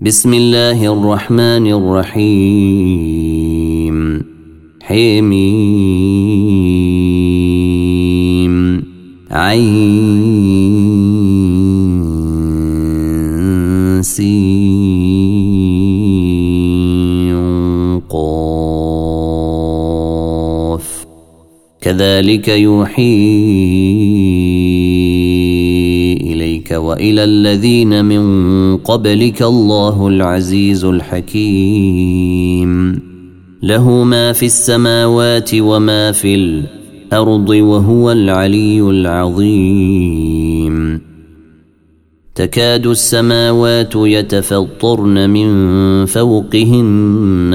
بسم الله الرحمن الرحيم. حميم. عين. قاف. كذلك يوحي وإلى الذين من قبلك الله العزيز الحكيم. له ما في السماوات وما في الأرض وهو العلي العظيم. تكاد السماوات يتفطرن من فوقهن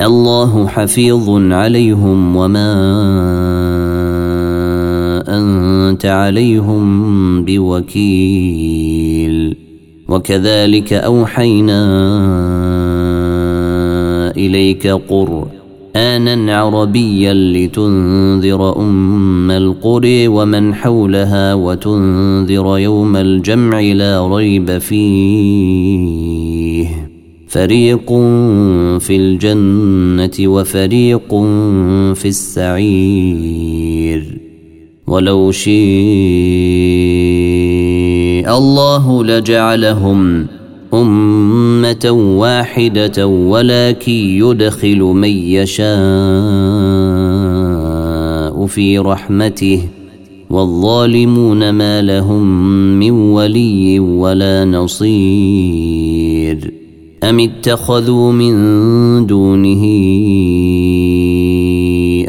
الله حفيظ عليهم وما أنت عليهم بوكيل. وكذلك أوحينا إليك قرآنا عربيا لتنذر أم القرى ومن حولها وتنذر يوم الجمع لا ريب فيه. فريق في الجنه وفريق في السعير ولو شيء الله لجعلهم امه واحدة ولكن يدخل من يشاء في رحمته والظالمون ما لهم من ولي ولا نصير أم اتخذوا من دونه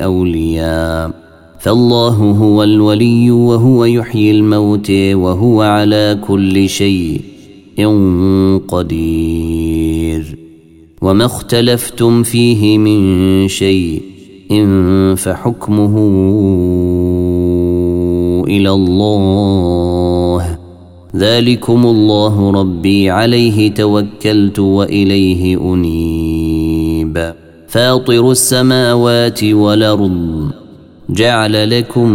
أولياء؟ فالله هو الولي وهو يحيي الموت وهو على كل شيء قدير. وما اختلفتم فيه من شيء إن فحكمه إلى الله. ذلكم الله ربي عليه توكلت وإليه أنيب. فاطر السماوات والأرض جعل لكم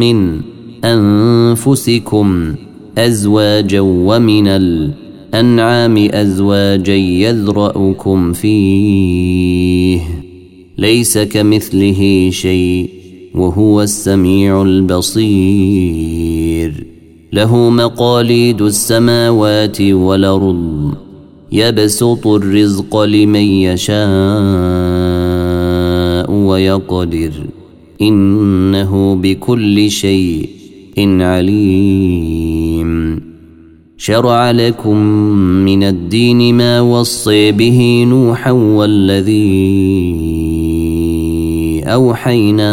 من أنفسكم أزواجا ومن الأنعام أزواجا يذرأكم فيه. ليس كمثله شيء وهو السميع البصير. له مقاليد السماوات والأرض. يبسط الرزق لمن يشاء ويقدر. إنه بكل شيء عليم. شرع لكم من الدين ما وصي به نوحا والذي أوحينا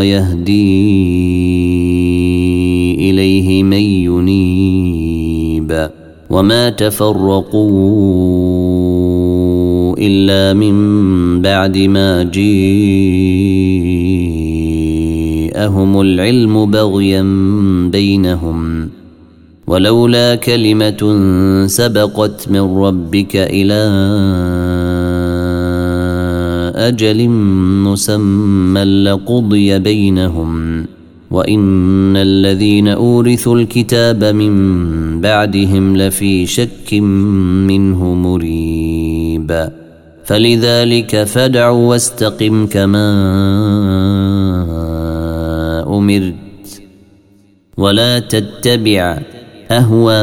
ويهدي إليه من ينيب وما تفرقوا إلا من بعد ما جيءهم العلم بغيا بينهم ولولا كلمة سبقت من ربك إلى أجل مسمى لقضي بينهم وإن الذين أورثوا الكتاب من بعدهم لفي شك منه مريب. فلذلك فدع واستقم كما أمرت ولا تتبع أهواءهم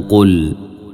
قل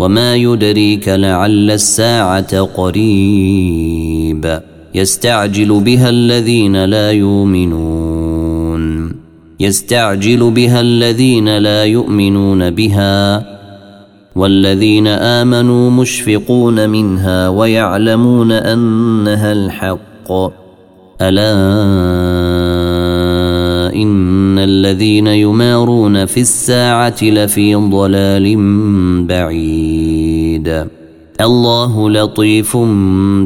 وما يدريك لعل الساعة قريب يستعجل بها الذين لا يؤمنون يستعجل بها الذين لا يؤمنون بها والذين امنوا مشفقون منها ويعلمون انها الحق الا الذين يمارون في الساعة لفي ضلال بعيد. الله لطيف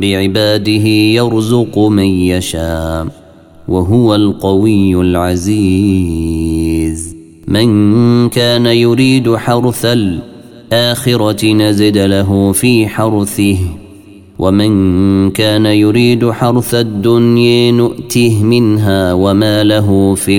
بعباده يرزق من يشاء وهو القوي العزيز. من كان يريد حرث الآخرة نزد له في حرثه ومن كان يريد حرث الدنيا نؤته منها وما له في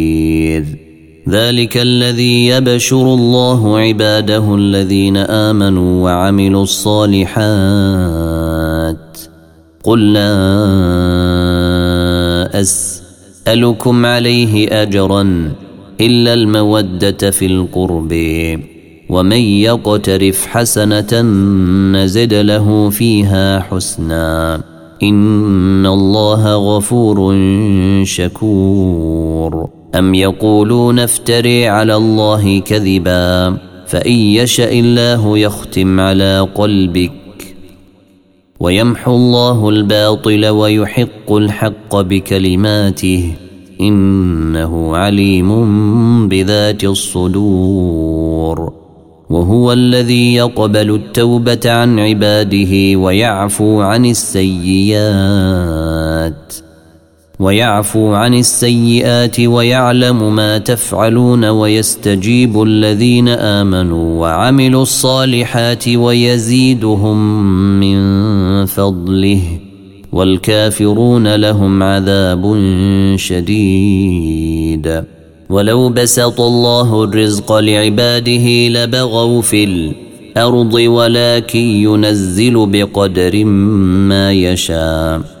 ذلك الذي يبشر الله عباده الذين آمنوا وعملوا الصالحات. قل لا أس أسألكم عليه أجرا إلا المودة في القرب ومن يقترف حسنة نزد له فيها حسنا. إن الله غفور شكور. أم يقولون افتري على الله كذبا فإن يشأ الله يختم على قلبك ويمحو الله الباطل ويحق الحق بكلماته إنه عليم بذات الصدور وهو الذي يقبل التوبة عن عباده ويعفو عن السيئات ويعفو عن السيئات ويعلم ما تفعلون ويستجيب الذين آمنوا وعملوا الصالحات ويزيدهم من فضله والكافرون لهم عذاب شديد. ولو بسط الله الرزق لعباده لبغوا في الأرض ولكن ينزل بقدر ما يشاء.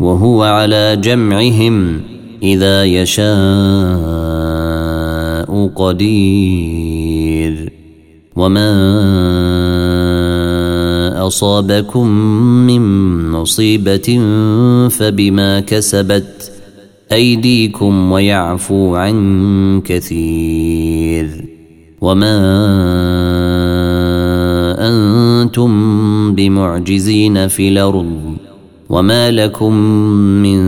وهو على جمعهم إذا يشاء قدير. وما أصابكم من مصيبة فبما كسبت أيديكم ويعفو عن كثير. وما أنتم بمعجزين في الأرض وما لكم من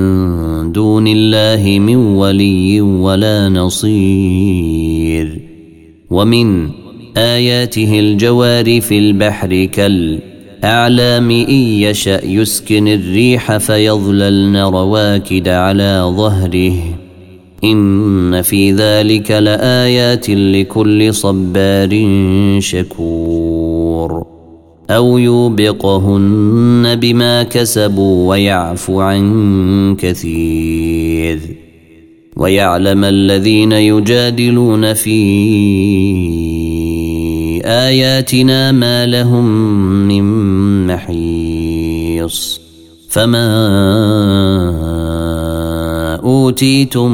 دون الله من ولي ولا نصير ومن اياته الجوار في البحر كالاعلام ان يشا يسكن الريح فيظللن رواكد على ظهره ان في ذلك لايات لكل صبار شكور أو يوبقهن بما كسبوا ويعفو عن كثير. ويعلم الذين يجادلون في آياتنا ما لهم من محيص. فما أوتيتم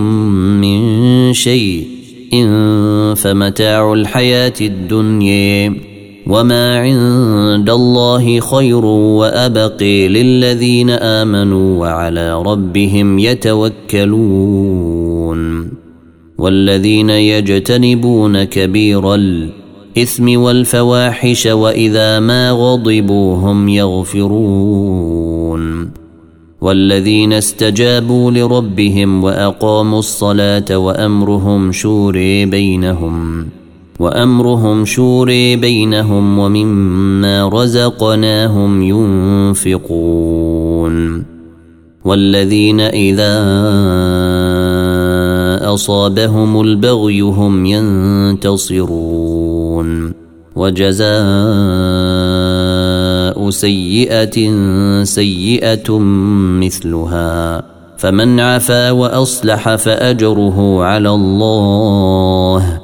من شيء إن فمتاع الحياة الدنيا. وما عند الله خير وابقي للذين امنوا وعلى ربهم يتوكلون والذين يجتنبون كبير الاثم والفواحش واذا ما غضبوا هم يغفرون والذين استجابوا لربهم واقاموا الصلاه وامرهم شوري بينهم وأمرهم شوري بينهم ومما رزقناهم ينفقون. والذين إذا أصابهم البغي هم ينتصرون. وجزاء سيئة سيئة مثلها. فمن عفا وأصلح فأجره على الله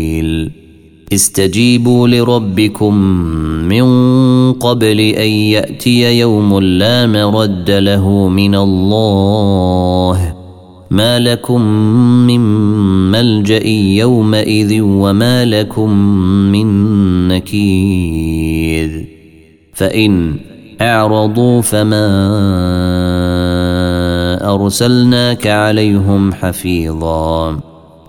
استجيبوا لربكم من قبل أن يأتي يوم لا مرد له من الله. ما لكم من ملجأ يومئذ وما لكم من نكير. فإن أعرضوا فما أرسلناك عليهم حفيظا.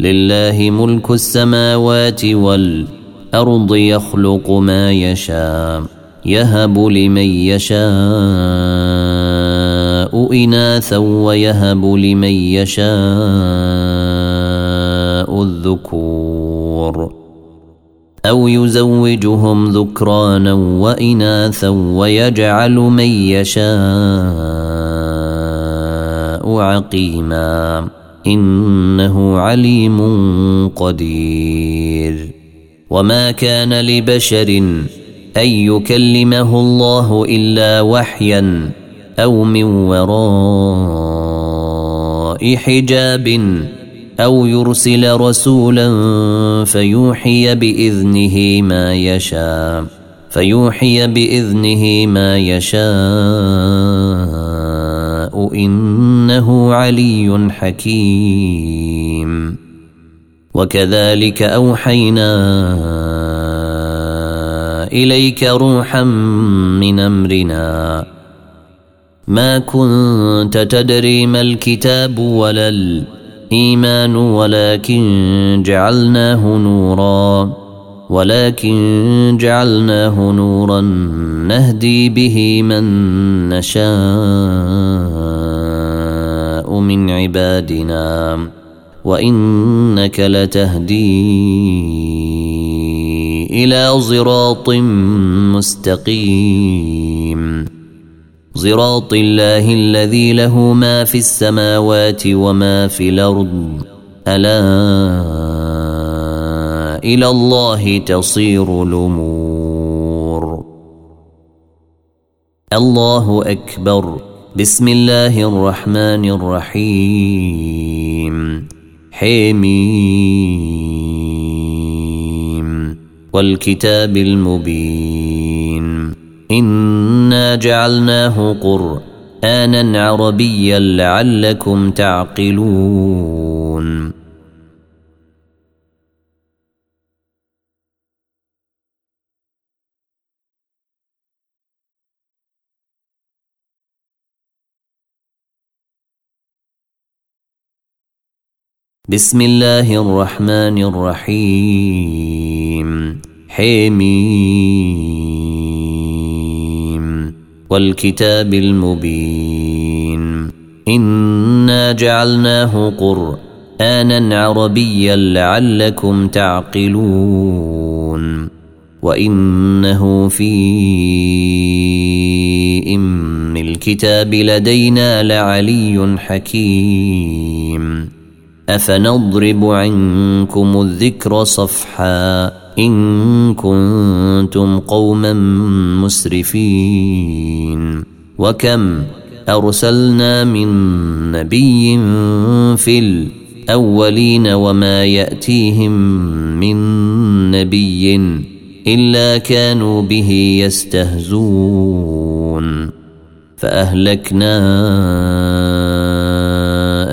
لله ملك السماوات والأرض يخلق ما يشاء يهب لمن يشاء إناثا ويهب لمن يشاء الذكور أو يزوجهم ذكرانا وإناثا ويجعل من يشاء عقيما. إنه عليم قدير. وما كان لبشر أن يكلمه الله إلا وحيا أو من وراء حجاب أو يرسل رسولا فيوحي بإذنه ما يشاء فيوحي بإذنه ما يشاء. إنه علي حكيم. وكذلك أوحينا إليك روحا من أمرنا. ما كنت تدري ما الكتاب ولا الإيمان ولكن جعلناه نورا. ولكن جعلناه نورا نهدي به من نشاء من عبادنا. وإنك لتهدي إلى صراط مستقيم. صراط الله الذي له ما في السماوات وما في الأرض. ألا إلى الله تصير الأمور. الله أكبر. بسم الله الرحمن الرحيم. حميم. والكتاب المبين. إنا جعلناه قرآنا عربيا لعلكم تعقلون. بسم الله الرحمن الرحيم حميم والكتاب المبين انا جعلناه قرانا عربيا لعلكم تعقلون وانه في ام الكتاب لدينا لعلي حكيم أفنضرب عنكم الذكر صفحا إن كنتم قوما مسرفين وكم أرسلنا من نبي في الأولين وما يأتيهم من نبي إلا كانوا به يستهزون فأهلكنا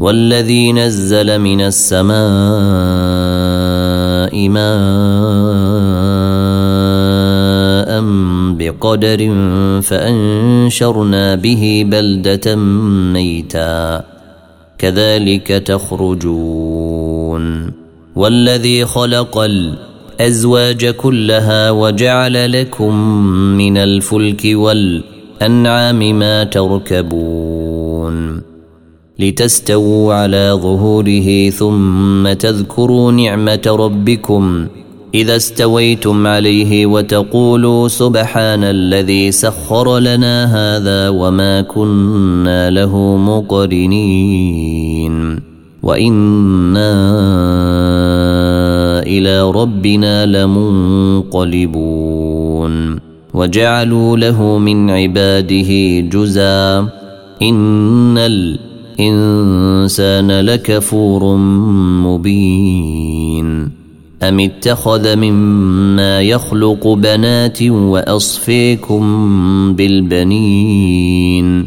والذي نزل من السماء ماء بقدر فأنشرنا به بلدة ميتا كذلك تخرجون والذي خلق الأزواج كلها وجعل لكم من الفلك والأنعام ما تركبون لتستووا على ظهوره ثم تذكروا نعمة ربكم إذا استويتم عليه وتقولوا سبحان الذي سخر لنا هذا وما كنا له مقرنين وإنا إلى ربنا لمنقلبون وجعلوا له من عباده جزا إن الإنسان لكفور مبين. أم اتخذ مما يخلق بنات وأصفيكم بالبنين؟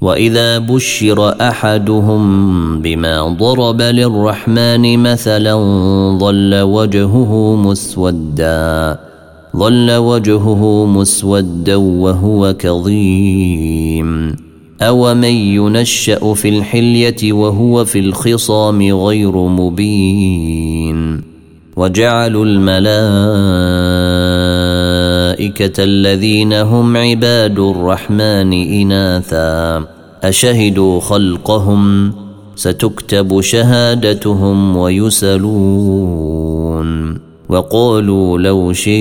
وإذا بشر أحدهم بما ضرب للرحمن مثلا ظل وجهه مسودا. ظل وجهه مسودا وهو كظيم. اومن ينشا في الحليه وهو في الخصام غير مبين وجعلوا الملائكه الذين هم عباد الرحمن اناثا اشهدوا خلقهم ستكتب شهادتهم ويسلون وقالوا لو شيء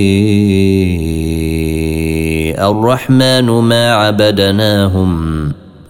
الرحمن ما عبدناهم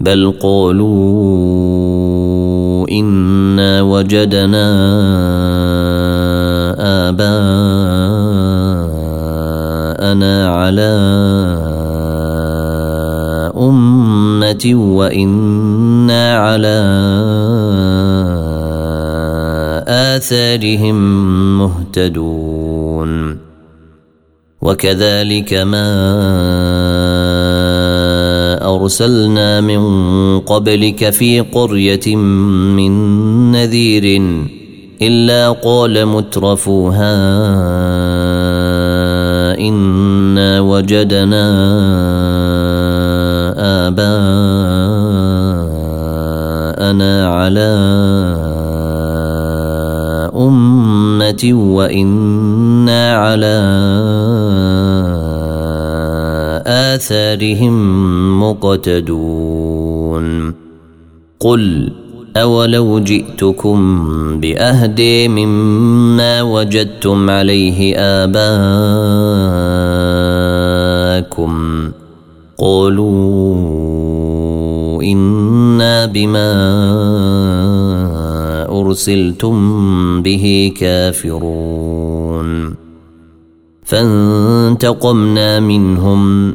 بل قالوا انا وجدنا اباءنا على امه وأنا على آثارهم مهتدون وكذلك ما أرسلنا من قبلك في قرية من نذير إلا قال مترفوها إنا وجدنا آباءنا على أمة وإنا على آثارهم مقتدون. قل أولو جئتكم بأهدي مما وجدتم عليه آباءكم. قالوا إنا بما أرسلتم به كافرون. فانتقمنا منهم.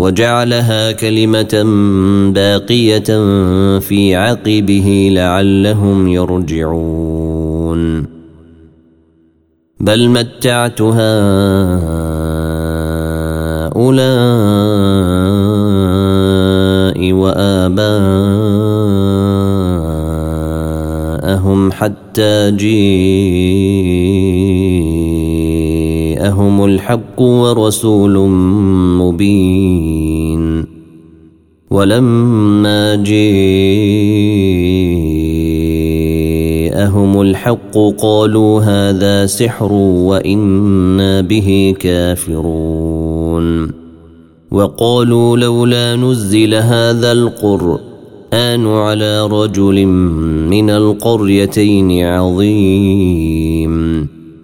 وجعلها كلمة باقية في عقبه لعلهم يرجعون. بل متعت هؤلاء وآباءهم حتى حتى الحق ورسول مبين. ولما جيءهم الحق قالوا هذا سحر وإنا به كافرون. وقالوا لولا نزل هذا القرآن على رجل من القريتين عظيم.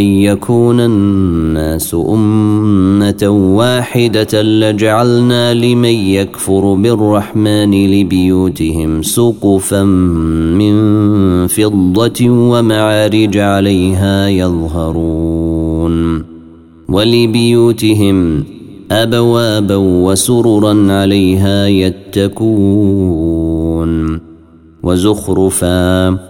ان يكون الناس امه واحدة لجعلنا لمن يكفر بالرحمن لبيوتهم سقفا من فضه ومعارج عليها يظهرون ولبيوتهم أبوابا وسررا عليها يتكون وزخرفا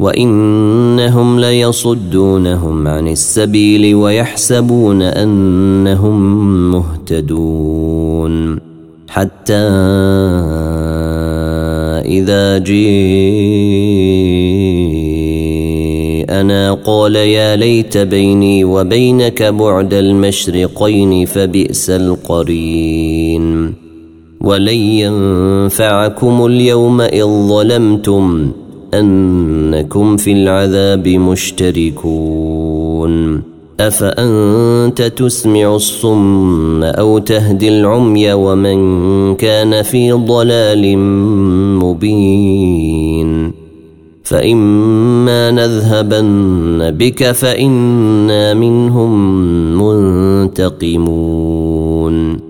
وإنهم ليصدونهم عن السبيل ويحسبون أنهم مهتدون. حتى إذا جيءنا قال يا ليت بيني وبينك بعد المشرقين فبئس القرين. ولن ينفعكم اليوم إذ ظلمتم أنكم في العذاب مشتركون. أفأنت تسمع الصم أو تهدي العمي ومن كان في ضلال مبين؟ فإما نذهبن بك فإنا منهم منتقمون.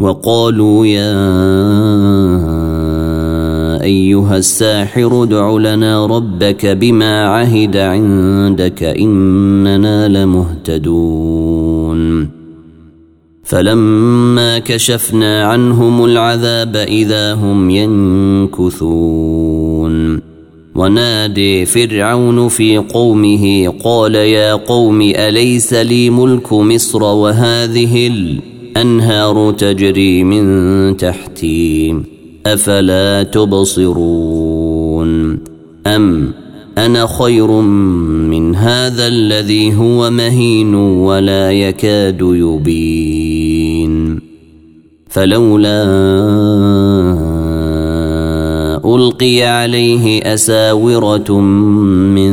وقالوا يا أيها الساحر ادع لنا ربك بما عهد عندك إننا لمهتدون. فلما كشفنا عنهم العذاب إذا هم ينكثون. ونادي فرعون في قومه قال يا قوم أليس لي ملك مصر وهذه الأرض أنهار تجري من تحتي أفلا تبصرون؟ أم أنا خير من هذا الذي هو مهين ولا يكاد يبين؟ فلولا ألقي عليه أساورة من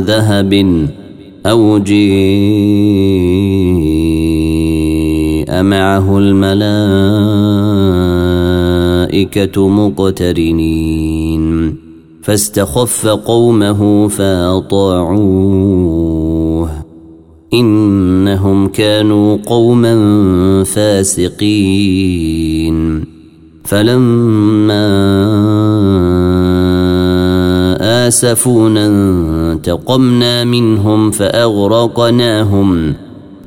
ذهب أو جيء معه الملائكة مقترنين. فاستخف قومه فأطاعوه. إنهم كانوا قوما فاسقين. فلما آسفونا انتقمنا منهم فأغرقناهم.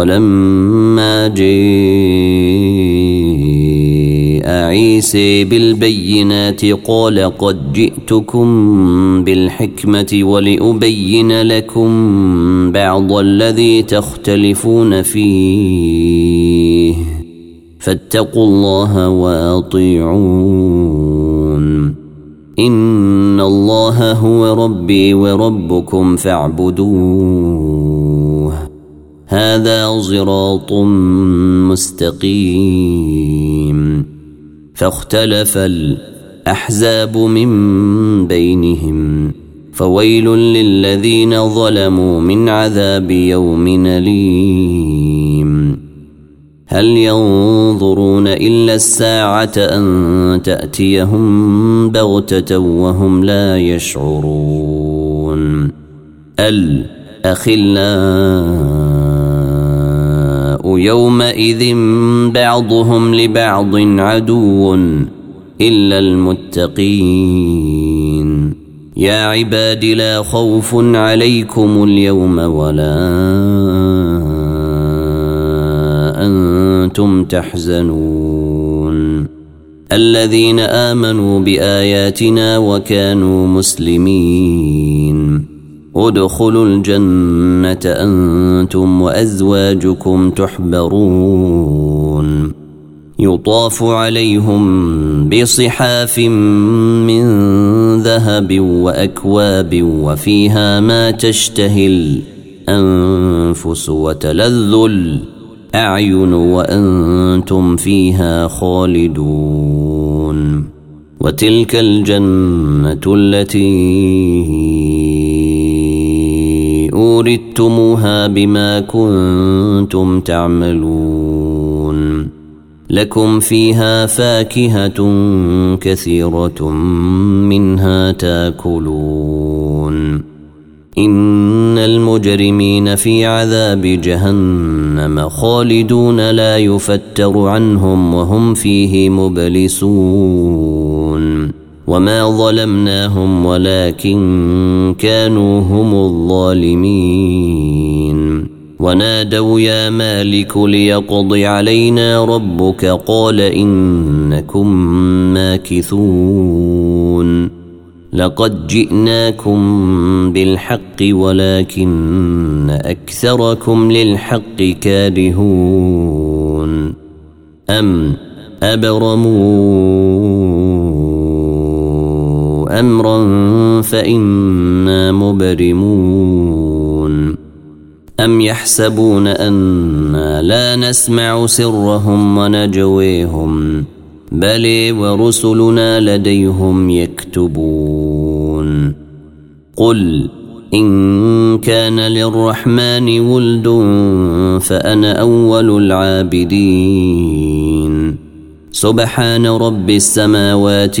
ولما جاء عيسى بالبينات قال قد جئتكم بالحكمة ولأبين لكم بعض الذي تختلفون فيه. فاتقوا الله وأطيعون. إن الله هو ربي وربكم فاعبدوه هذا صراط مستقيم. فاختلف الأحزاب من بينهم. فويل للذين ظلموا من عذاب يوم أليم. هل ينظرون إلا الساعة أن تأتيهم بغتة وهم لا يشعرون؟ الاخلاء يومئذ بعضهم لبعض عدو إلا المتقين. يا عباد لا خوف عليكم اليوم ولا أنتم تحزنون. الذين آمنوا بآياتنا وكانوا مسلمين. ادخلوا الجنة أنتم وأزواجكم تحبرون. يطاف عليهم بصحاف من ذهب وأكواب وفيها ما تشتهي الأنفس وتلذ أعين وأنتم فيها خالدون. وتلك الجنة التي أوردتموها بما كنتم تعملون لكم فيها فاكهة كثيرة منها تاكلون إن المجرمين في عذاب جهنم خالدون لا يفتر عنهم وهم فيه مبلسون وما ظلمناهم ولكن كانوا هم الظالمين ونادوا يا مالك ليقض علينا ربك قال إنكم ماكثون لقد جئناكم بالحق ولكن اكثركم للحق كارهون ام ابرموا أمرا فإنا مبرمون. أم يحسبون أنا لا نسمع سرهم ونجويهم بل ورسلنا لديهم يكتبون. قل إن كان للرحمن ولد فأنا أول العابدين. سبحان رب السماوات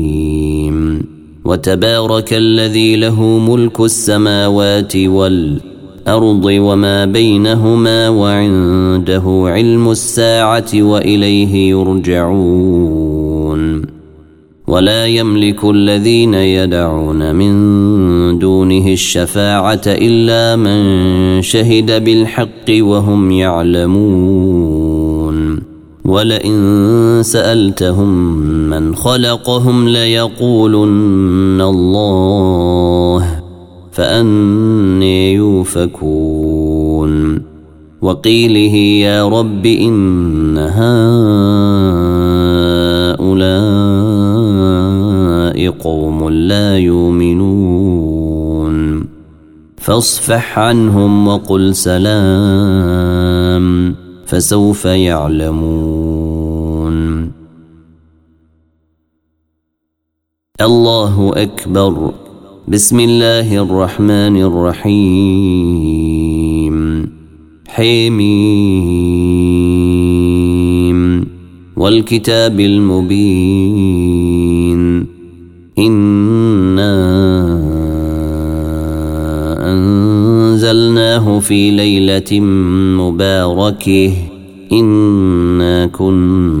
وتبارك الذي له ملك السماوات والأرض الأرض وما بينهما وعنده علم الساعة وإليه يرجعون. ولا يملك الذين يدعون من دونه الشفاعة إلا من شهد بالحق وهم يعلمون. ولئن سألتهم من خلقهم ليقولن الله فأني يوفكون وقيله يا رب إن هؤلاء قوم لا يؤمنون فاصفح عنهم وقل سلام فسوف يعلمون الله أكبر. بسم الله الرحمن الرحيم. حميم. والكتاب المبين. إنا أنزلناه في ليلة مباركة. إنا كنا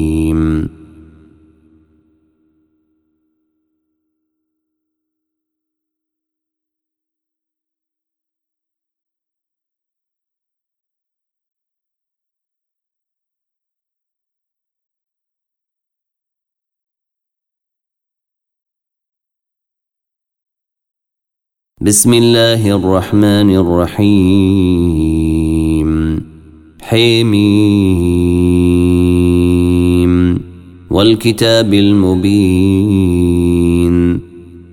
بسم الله الرحمن الرحيم. حميم. والكتاب المبين.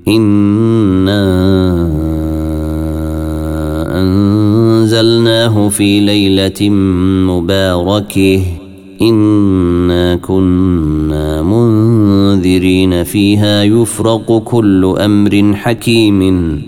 إنا أنزلناه في ليلة مباركة. إنا كنا منذرين. فيها يفرق كل أمر حكيم.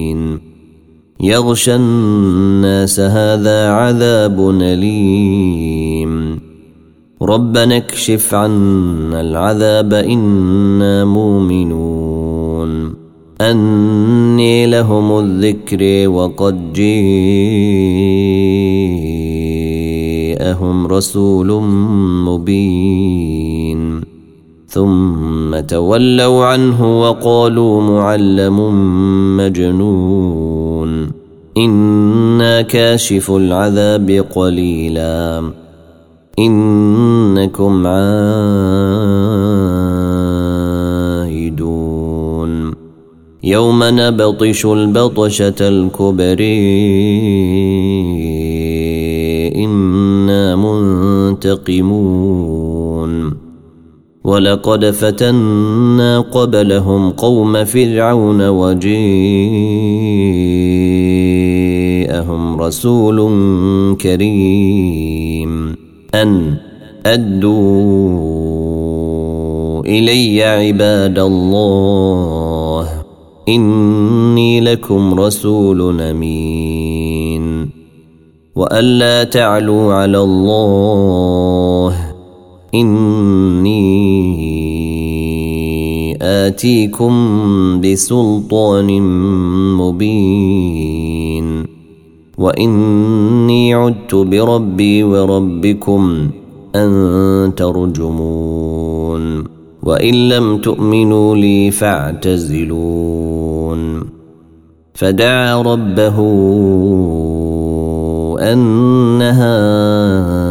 يغشى الناس هذا عذاب أليم. ربنا اكشف عنا العذاب إنا مؤمنون. أني لهم الذكر وقد جيءهم رسول مبين. ثم تولوا عنه وقالوا معلم مجنون. إنا كاشف العذاب قليلا. إنكم عائدون. يوم نبطش البطشة الكبر إنا منتقمون. ولقد فتنا قبلهم قوم فرعون وجيءهم رسول كريم. أن أدوا إلي عباد الله إني لكم رسول أمين. وألا تعلوا على الله إني آتيكم بسلطان مبين وإني عدت بربي وربكم أن ترجمون وإن لم تؤمنوا لي فاعتزلون فدعا ربه أن هؤلاء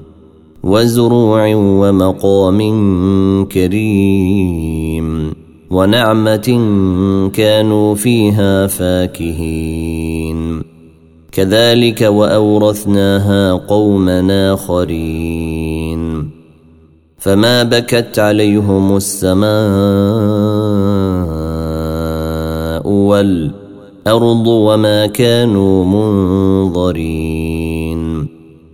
وزروع ومقام كريم ونعمة كانوا فيها فاكهين. كذلك وأورثناها قوما آخرين. فما بكت عليهم السماء والأرض وما كانوا منظرين.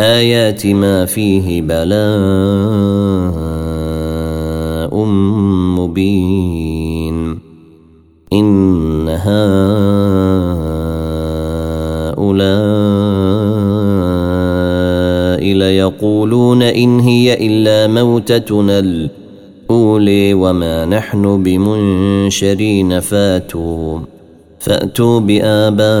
الايات ما فيه بلاء مبين. إن هؤلاء ليقولون إن هي إلا موتتنا الأولي وما نحن بمنشرين. فاتوا فاتوا بآبائنا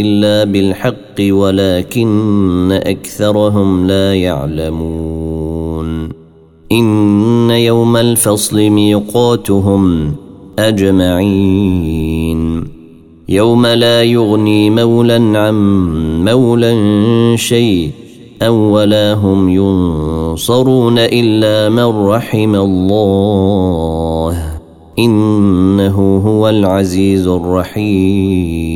إلا بالحق ولكن أكثرهم لا يعلمون. إن يوم الفصل ميقاتهم أجمعين. يوم لا يغني مولا عن مولا شيء أو ولا هم ينصرون إلا من رحم الله. إنه هو العزيز الرحيم.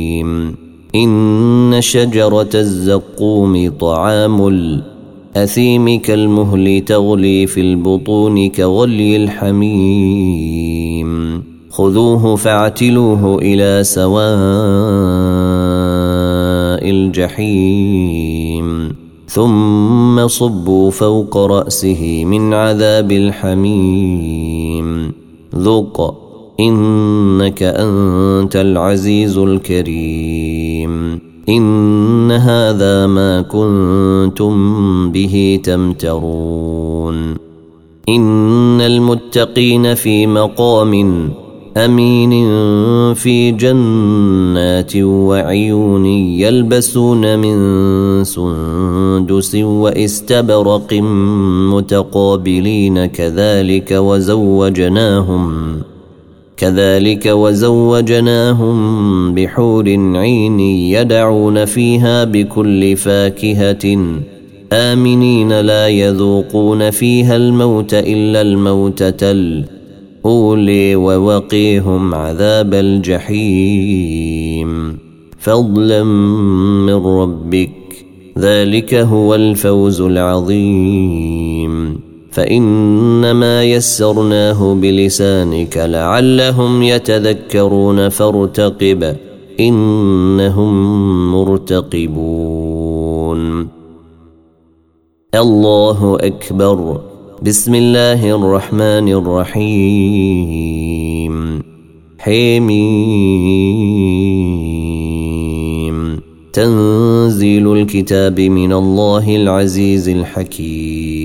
إن شجرة الزقوم طعام الأثيم كالمهل تغلي في البطون كغلي الحميم. خذوه فاعتلوه إلى سواء الجحيم. ثم صبوا فوق رأسه من عذاب الحميم. ذق إنك أنت العزيز الكريم. إن هذا ما كنتم به تمترون. إن المتقين في مقام أمين في جنات وعيون يلبسون من سندس واستبرق متقابلين كذلك وزوجناهم كذلك وزوجناهم بحور عين يدعون فيها بكل فاكهة. آمنين لا يذوقون فيها الموت إلا الموتة الأولي ووقيهم عذاب الجحيم. فضلا من ربك. ذلك هو الفوز العظيم. فإنما يسرناه بلسانك لعلهم يتذكرون فارتقب إنهم مرتقبون. الله أكبر. بسم الله الرحمن الرحيم. حميم. تنزيل الكتاب من الله العزيز الحكيم.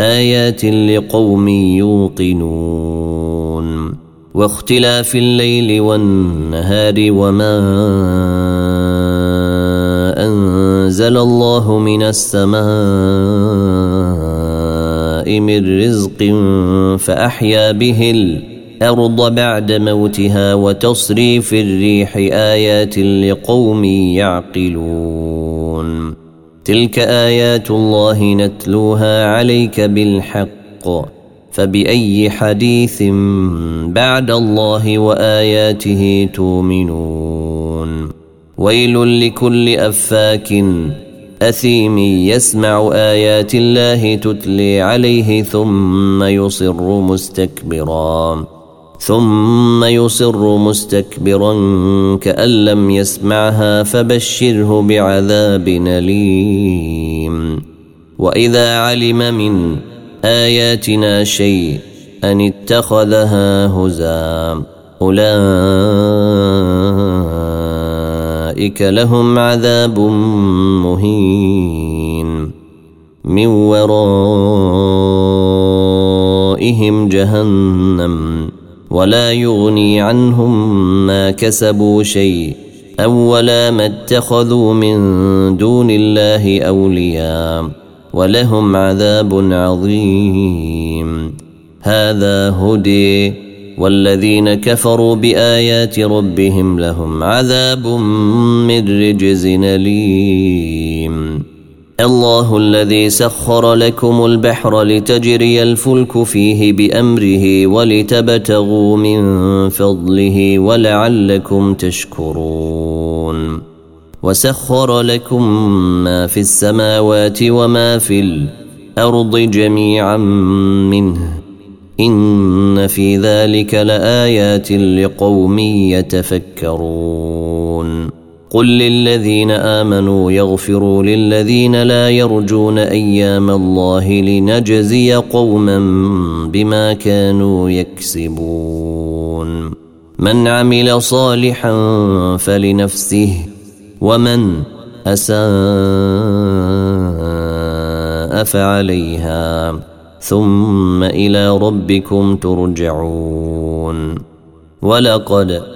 آيات لقوم يوقنون واختلاف الليل والنهار وما أنزل الله من السماء من رزق فأحيا به الأرض بعد موتها وتصريف الريح آيات لقوم يعقلون تلك آيات الله نتلوها عليك بالحق. فبأي حديث بعد الله وآياته تؤمنون؟ ويل لكل أفاك أثيم يسمع آيات الله تتلي عليه ثم يصر مستكبرا. ثم يصر مستكبرا كأن لم يسمعها فبشره بعذاب أليم. وإذا علم من آياتنا شيء أن اتخذها هزا أولئك لهم عذاب مهين. من ورائهم جهنم. ولا يغني عنهم ما كسبوا شيء. ولا ما اتخذوا من دون الله أولياء ولهم عذاب عظيم. هذا هدي. والذين كفروا بآيات ربهم لهم عذاب من رجز اليم الله الذي سخر لكم البحر لتجري الفلك فيه بأمره ولتبتغوا من فضله ولعلكم تشكرون. وسخر لكم ما في السماوات وما في الأرض جميعا منه. إن في ذلك لآيات لقوم يتفكرون. قل للذين آمنوا يغفروا للذين لا يرجون أيام الله لنجزي قوما بما كانوا يكسبون. من عمل صالحا فلنفسه ومن أساء فعليها ثم إلى ربكم ترجعون. ولقد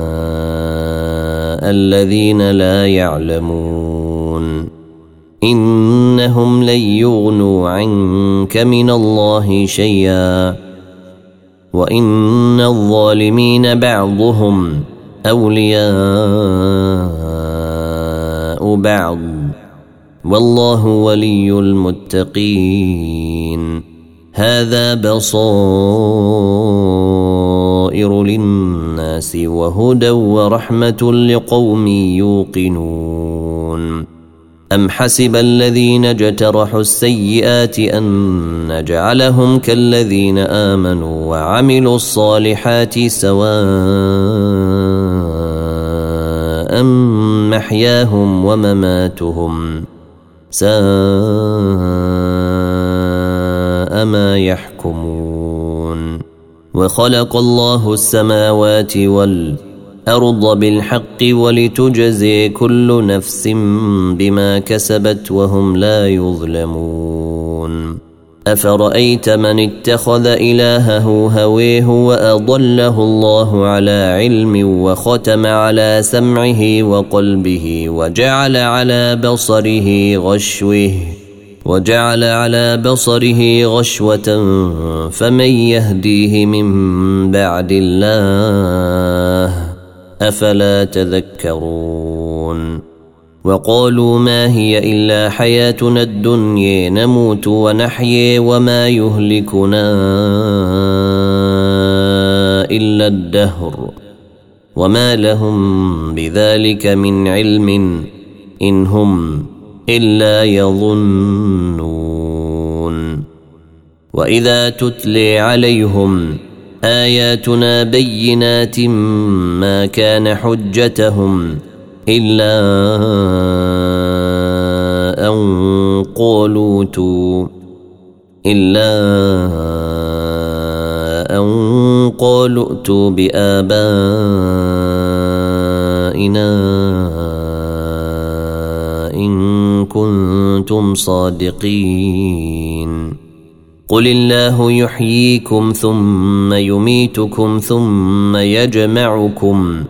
الذين لا يعلمون. إنهم لن يغنوا عنك من الله شيئا. وإن الظالمين بعضهم أولياء بعض. والله ولي المتقين. هذا بصائر للناس. وهدى ورحمة لقوم يوقنون. أم حسب الذين اجترحوا السيئات أن نجعلهم كالذين آمنوا وعملوا الصالحات سواء محياهم ومماتهم ساء ما يحكمون. وخلق الله السماوات والأرض بالحق ولتجزي كل نفس بما كسبت وهم لا يظلمون. أفرأيت من اتخذ إلهه هويه وأضله الله على علم وختم على سمعه وقلبه وجعل على بصره غشوه وجعل على بصره غشوة فمن يهديه من بعد الله أفلا تذكرون؟ وقالوا ما هي إلا حياتنا الدنيا نموت ونحيي وما يهلكنا إلا الدهر. وما لهم بذلك من علم إن هم إلا يظنون. وإذا تتلي عليهم آياتنا بينات ما كان حجتهم إلا أن قالوا تو إلا أن قالوا ائتوا بآبائنا. كنتم صادقين. قل الله يحييكم ثم يميتكم ثم يجمعكم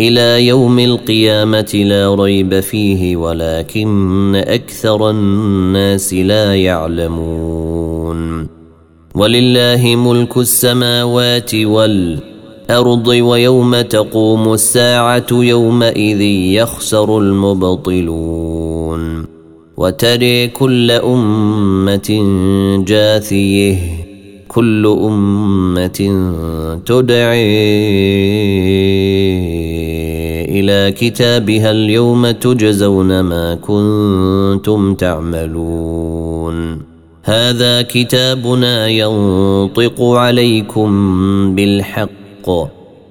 إلى يوم القيامة لا ريب فيه ولكن أكثر الناس لا يعلمون. ولله ملك السماوات والأرض الأرض ويوم تقوم الساعة يومئذ يخسر المبطلون. وتري كل أمة جاثية كل أمة تدعي إلى كتابها اليوم تجزون ما كنتم تعملون. هذا كتابنا ينطق عليكم بالحق.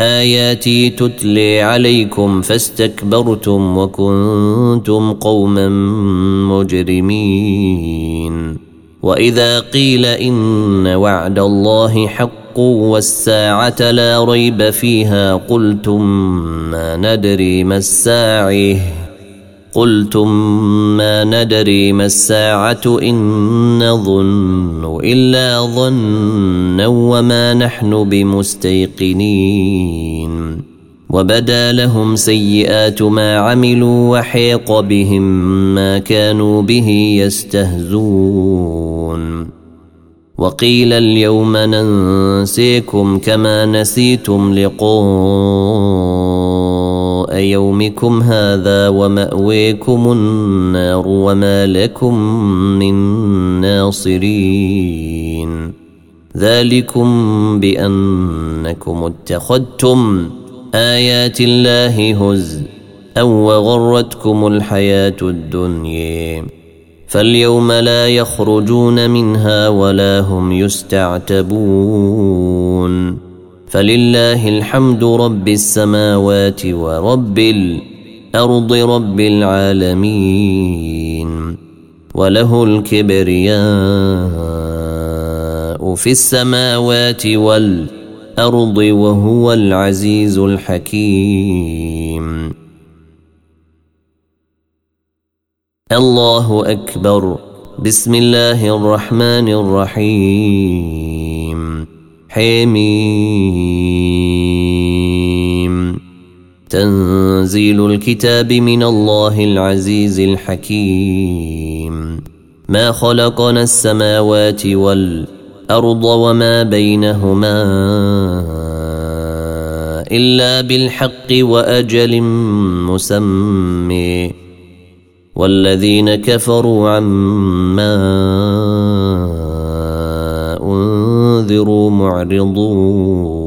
آياتي تتلي عليكم فاستكبرتم وكنتم قوما مجرمين. وإذا قيل إن وعد الله حق والساعة لا ريب فيها قلتم ما ندري ما الساعة. قلتم ما ندري ما الساعة إن نظن إلا ظنا وما نحن بمستيقنين. وبدا لهم سيئات ما عملوا وحيق بهم ما كانوا به يستهزون. وقيل اليوم ننسيكم كما نسيتم لقاء يومكم هذا ومأويكم النار وما لكم من ناصرين. ذلكم بأنكم اتخذتم آيات الله هز أو وغرتكم الحياة الدنيا. فاليوم لا يخرجون منها ولا هم يستعتبون. فلله الحمد رب السماوات ورب الأرض رب العالمين وله الكبرياء في السماوات والارض وهو العزيز الحكيم الله اكبر بسم الله الرحمن الرحيم حميم. تنزيل الكتاب من الله العزيز الحكيم. ما خلقنا السماوات والأرض وما بينهما إلا بالحق وأجل مسمي والذين كفروا عما انذروا معرضون.